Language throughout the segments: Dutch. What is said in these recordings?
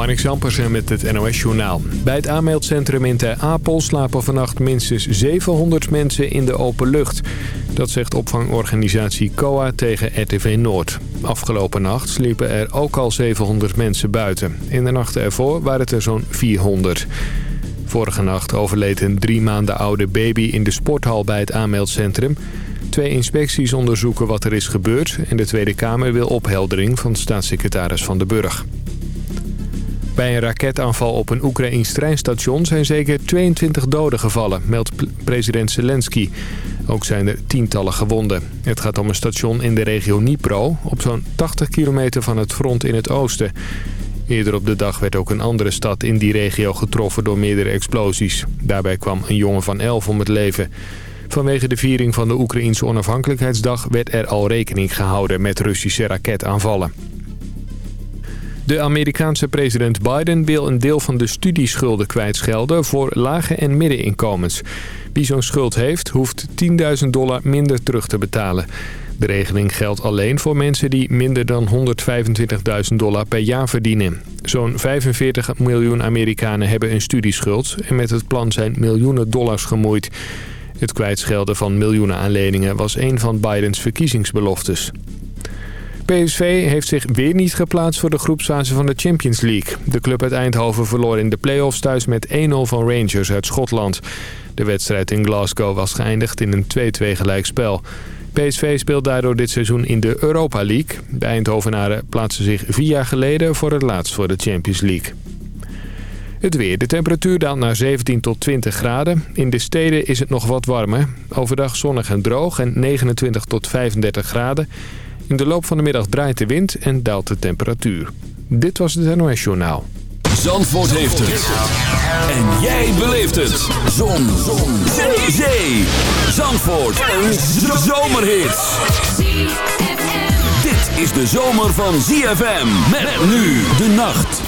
Marnik Zampersen met het NOS-journaal. Bij het aanmeldcentrum in Ter Apel slapen vannacht minstens 700 mensen in de open lucht. Dat zegt opvangorganisatie COA tegen RTV Noord. Afgelopen nacht sliepen er ook al 700 mensen buiten. In de nachten ervoor waren het er zo'n 400. Vorige nacht overleed een drie maanden oude baby in de sporthal bij het aanmeldcentrum. Twee inspecties onderzoeken wat er is gebeurd... en de Tweede Kamer wil opheldering van staatssecretaris Van de Burg. Bij een raketaanval op een Oekraïns treinstation zijn zeker 22 doden gevallen, meldt president Zelensky. Ook zijn er tientallen gewonden. Het gaat om een station in de regio Dnipro, op zo'n 80 kilometer van het front in het oosten. Eerder op de dag werd ook een andere stad in die regio getroffen door meerdere explosies. Daarbij kwam een jongen van 11 om het leven. Vanwege de viering van de Oekraïense onafhankelijkheidsdag werd er al rekening gehouden met Russische raketaanvallen. De Amerikaanse president Biden wil een deel van de studieschulden kwijtschelden voor lage en middeninkomens. Wie zo'n schuld heeft, hoeft 10.000 dollar minder terug te betalen. De regeling geldt alleen voor mensen die minder dan 125.000 dollar per jaar verdienen. Zo'n 45 miljoen Amerikanen hebben een studieschuld en met het plan zijn miljoenen dollars gemoeid. Het kwijtschelden van miljoenen aanleningen was een van Bidens verkiezingsbeloftes. PSV heeft zich weer niet geplaatst voor de groepsfase van de Champions League. De club uit Eindhoven verloor in de play-offs thuis met 1-0 van Rangers uit Schotland. De wedstrijd in Glasgow was geëindigd in een 2-2 gelijkspel. PSV speelt daardoor dit seizoen in de Europa League. De Eindhovenaren plaatsen zich vier jaar geleden voor het laatst voor de Champions League. Het weer. De temperatuur daalt naar 17 tot 20 graden. In de steden is het nog wat warmer. Overdag zonnig en droog en 29 tot 35 graden. In de loop van de middag draait de wind en daalt de temperatuur. Dit was het NOS Journaal. Zandvoort heeft het. En jij beleeft het. Zon. Zon. Zee. Zee. Zandvoort. Een zomerhit. Dit is de zomer van ZFM. Met nu de nacht.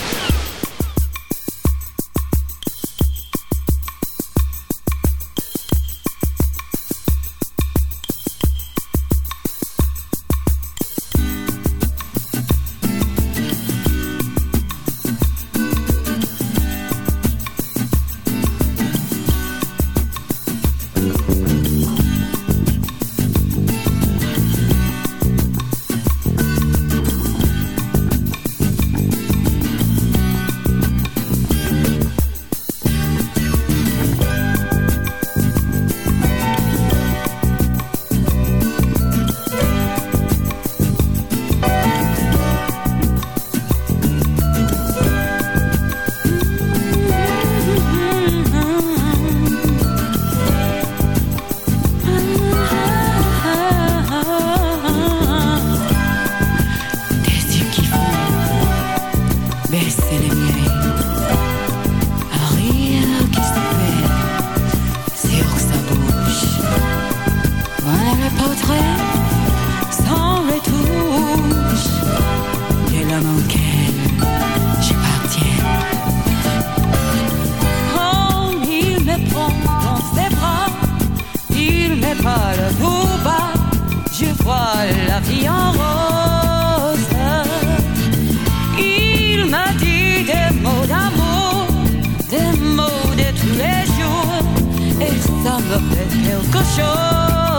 on the hill cushion.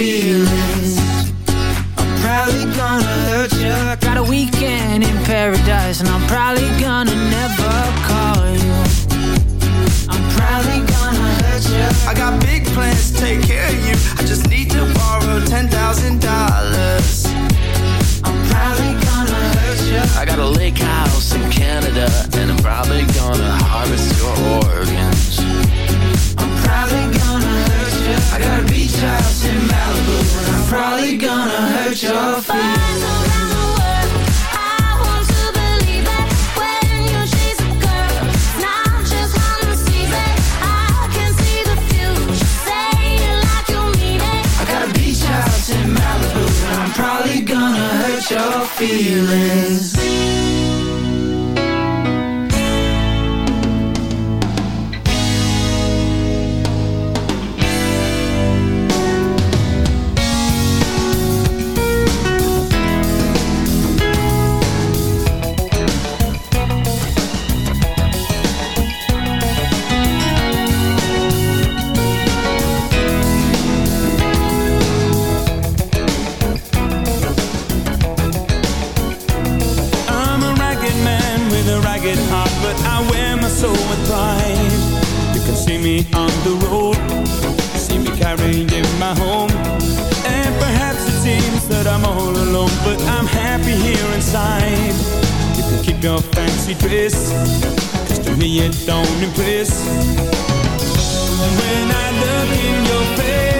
feeling I'm all alone, but I'm happy here inside. You can keep your fancy dress, cause to me it don't impress. When I look in your face.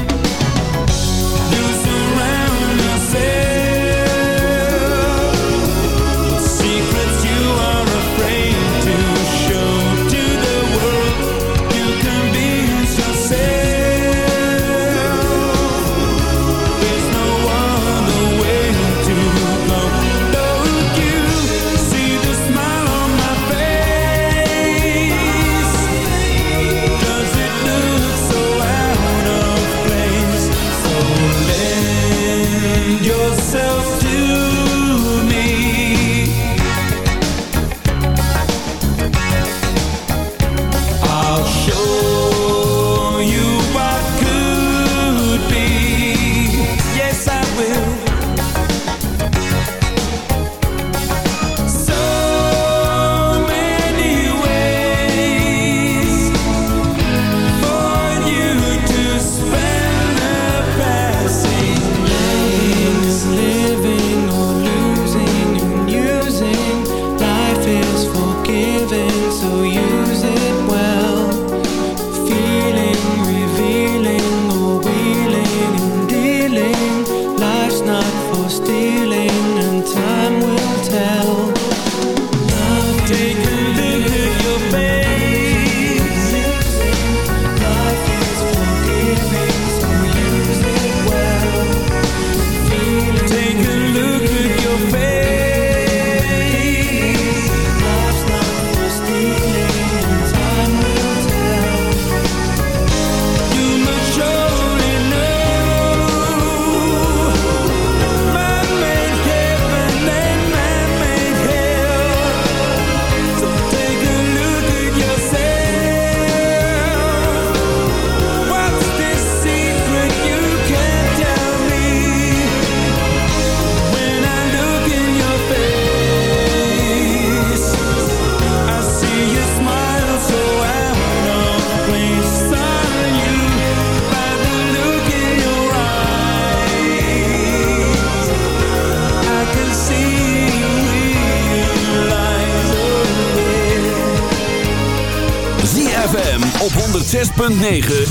9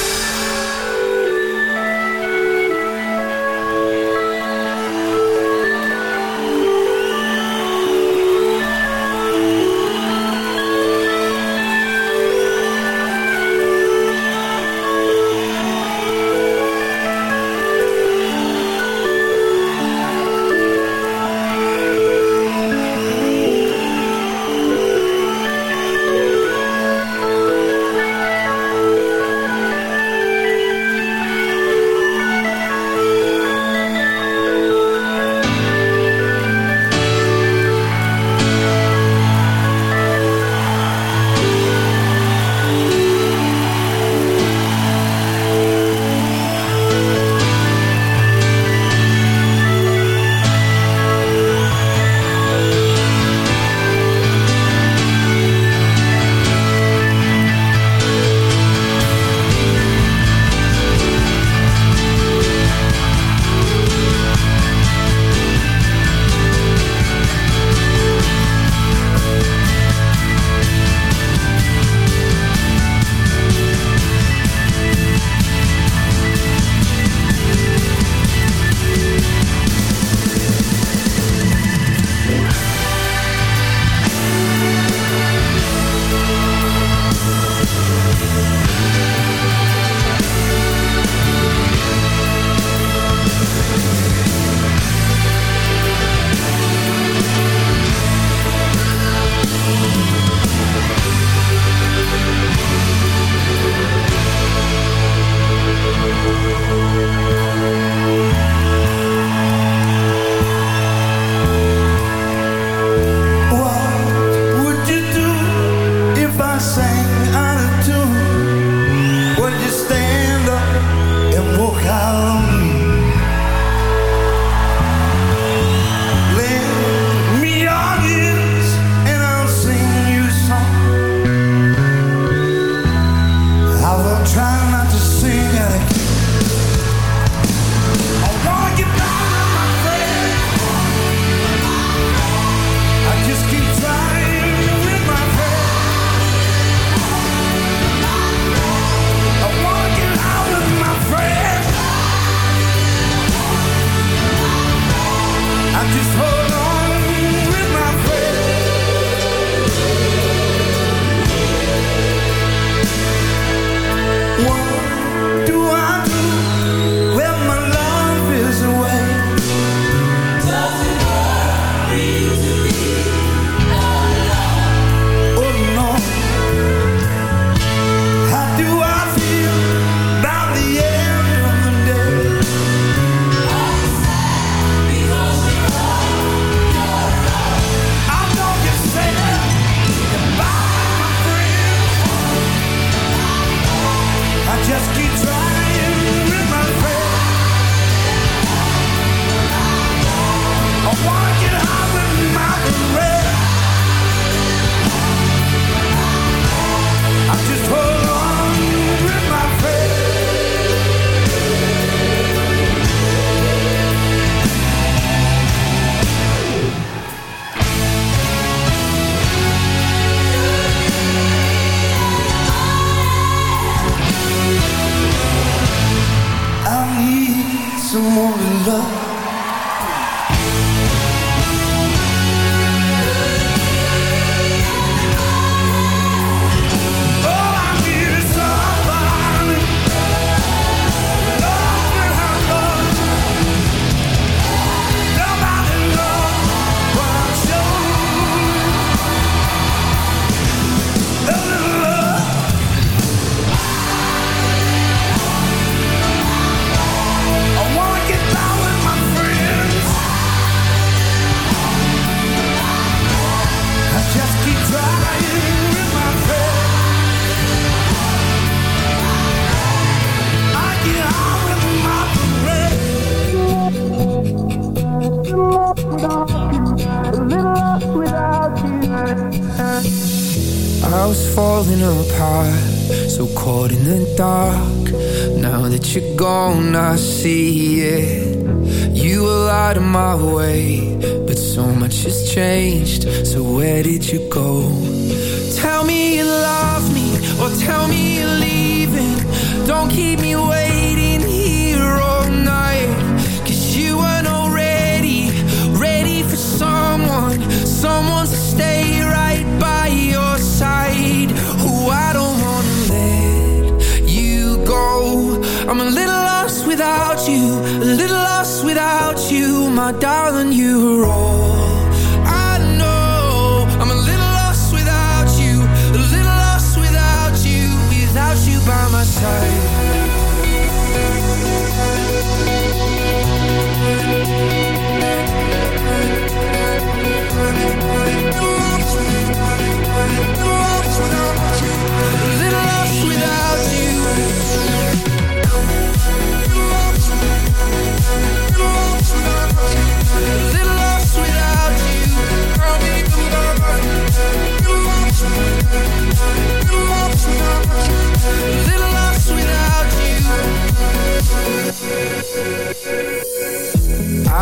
by my side.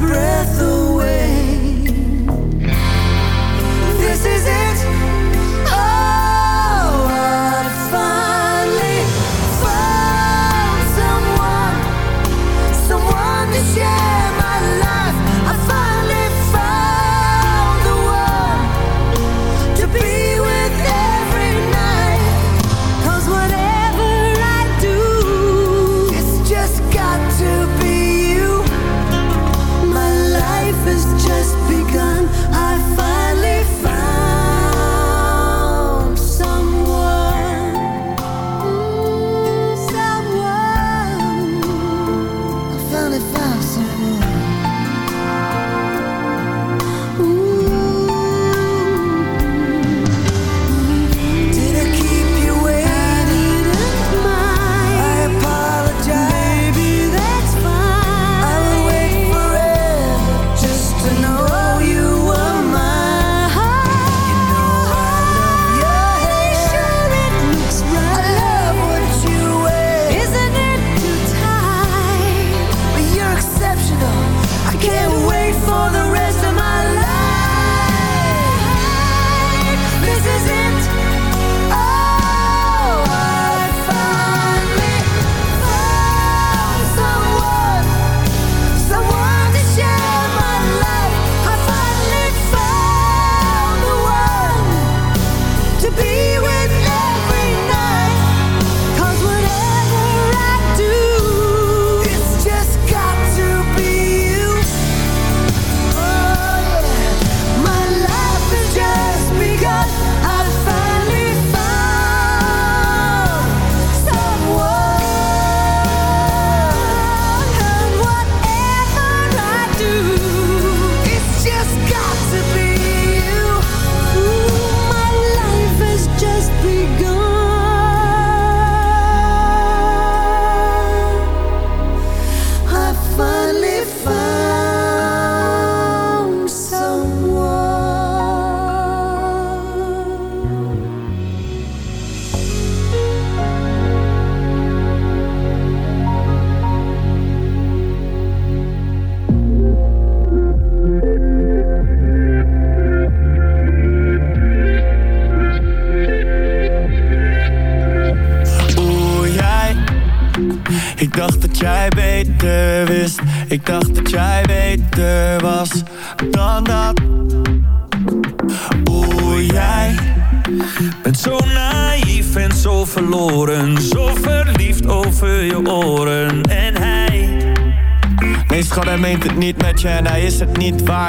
breath away.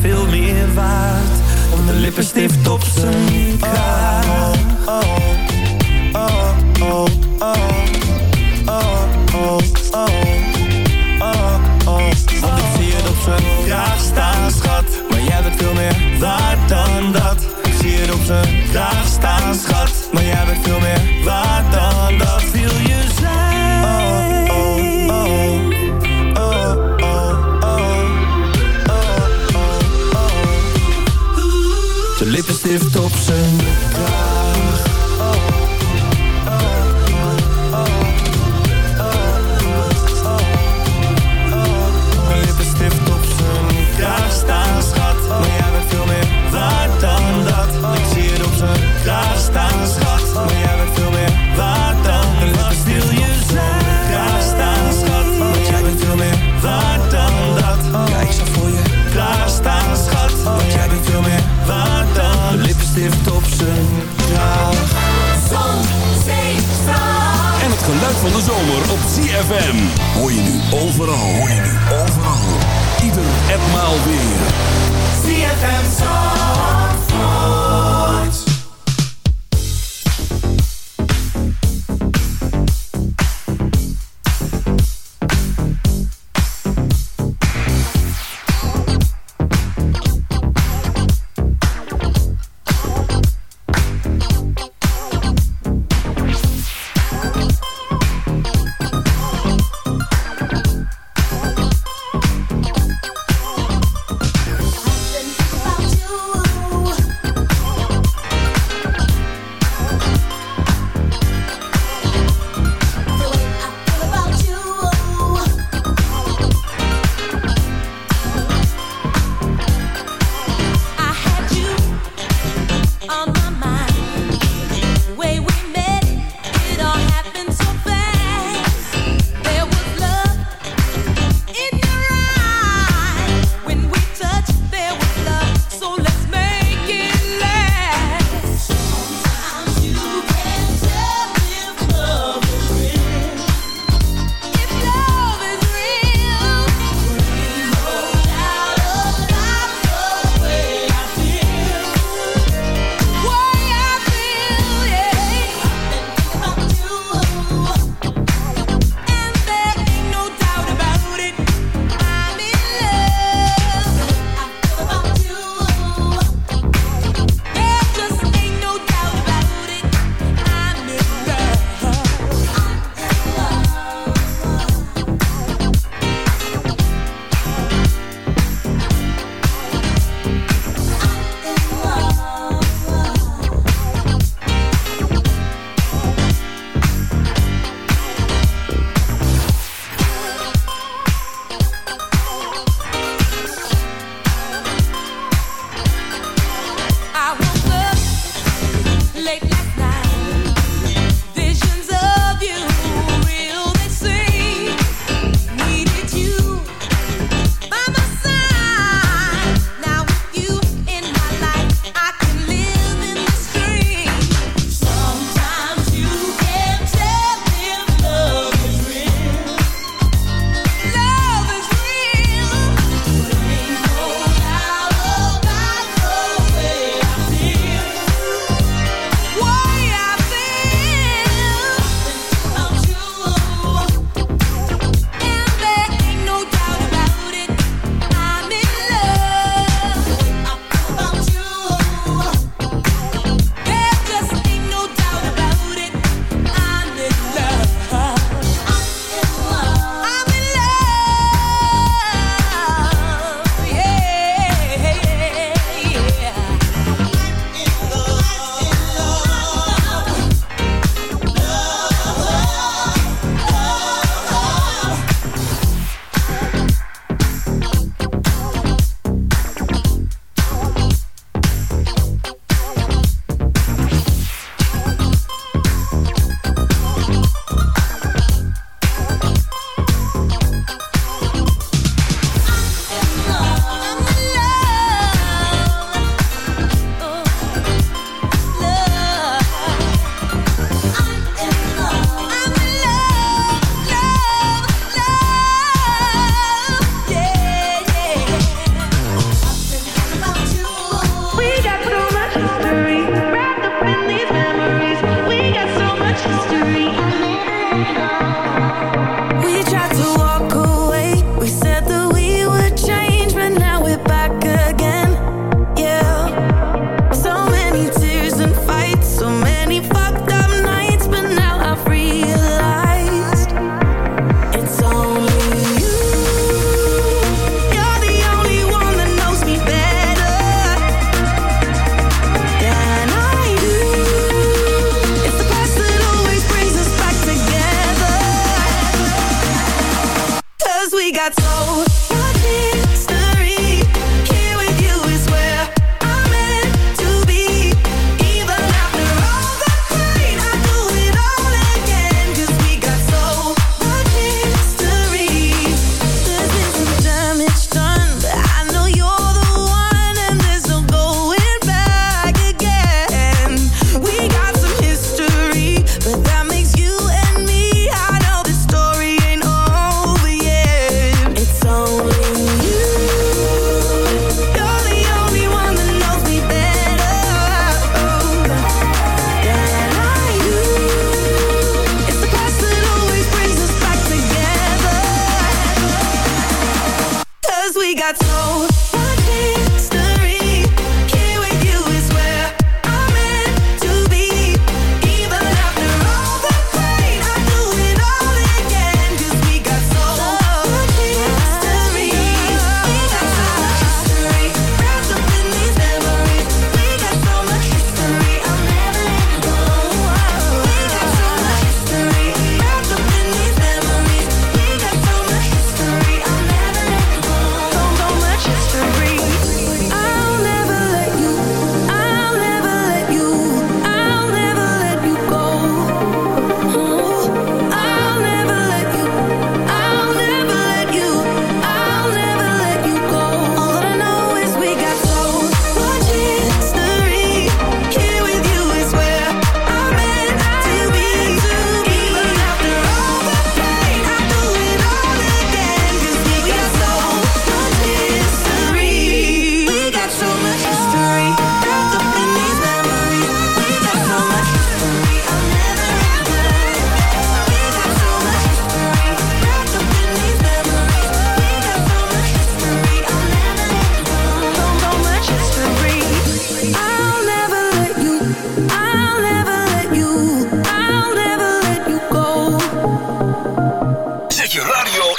veel meer waard. Om de lippenstift op zijn kaart. Oh, oh, oh, oh, oh, oh, Want ik zie het op zijn staan, schat. Maar jij bent veel meer waard dan dat. Ik zie het op zijn kraag w to wszędzie